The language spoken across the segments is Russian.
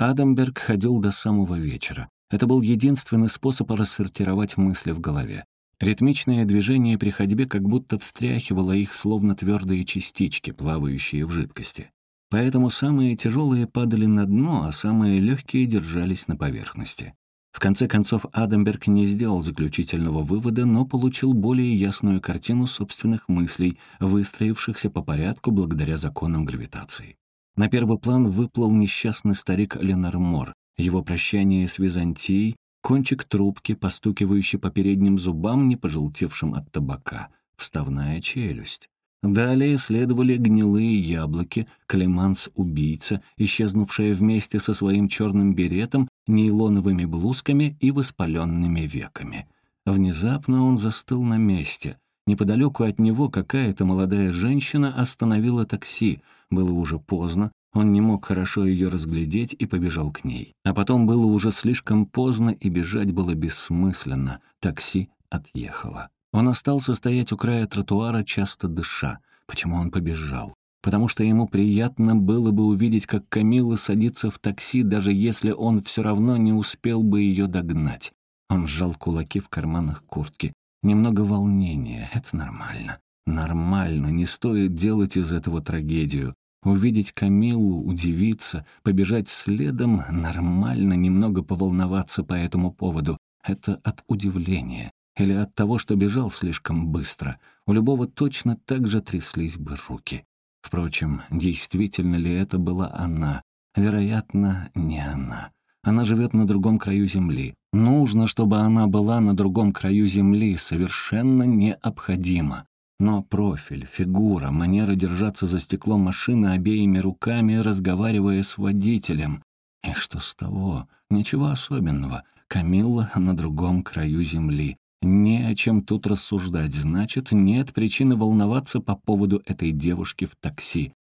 Адамберг ходил до самого вечера. Это был единственный способ рассортировать мысли в голове. Ритмичное движение при ходьбе как будто встряхивало их, словно твердые частички, плавающие в жидкости. Поэтому самые тяжелые падали на дно, а самые легкие держались на поверхности. В конце концов, Адамберг не сделал заключительного вывода, но получил более ясную картину собственных мыслей, выстроившихся по порядку благодаря законам гравитации. На первый план выплыл несчастный старик Ленар Мор, его прощание с Византией, кончик трубки, постукивающий по передним зубам, не пожелтевшим от табака, вставная челюсть. Далее следовали гнилые яблоки, Клеманс-убийца, исчезнувшая вместе со своим черным беретом, нейлоновыми блузками и воспаленными веками. Внезапно он застыл на месте. Неподалеку от него какая-то молодая женщина остановила такси. Было уже поздно, он не мог хорошо ее разглядеть и побежал к ней. А потом было уже слишком поздно, и бежать было бессмысленно. Такси отъехало. Он остался стоять у края тротуара, часто дыша. Почему он побежал? Потому что ему приятно было бы увидеть, как Камила садится в такси, даже если он все равно не успел бы ее догнать. Он сжал кулаки в карманах куртки. Немного волнения — это нормально. Нормально, не стоит делать из этого трагедию. Увидеть Камиллу, удивиться, побежать следом — нормально немного поволноваться по этому поводу. Это от удивления. Или от того, что бежал слишком быстро. У любого точно так же тряслись бы руки. Впрочем, действительно ли это была она? Вероятно, не она. Она живет на другом краю Земли. Нужно, чтобы она была на другом краю Земли, совершенно необходимо. Но профиль, фигура, манера держаться за стеклом машины обеими руками, разговаривая с водителем. И что с того? Ничего особенного. Камилла на другом краю Земли. Не о чем тут рассуждать, значит, нет причины волноваться по поводу этой девушки в такси.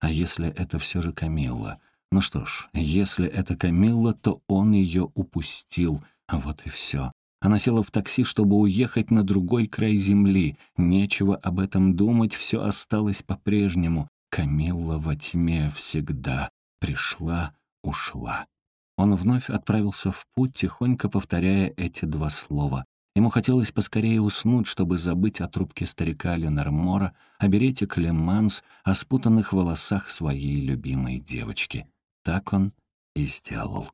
А если это все же Камилла? Ну что ж, если это Камилла, то он ее упустил. Вот и все. Она села в такси, чтобы уехать на другой край земли. Нечего об этом думать, все осталось по-прежнему. Камилла во тьме всегда. Пришла, ушла. Он вновь отправился в путь, тихонько повторяя эти два слова. Ему хотелось поскорее уснуть, чтобы забыть о трубке старика Ленормора, о берете Клеманс, о спутанных волосах своей любимой девочки. Так он и сделал.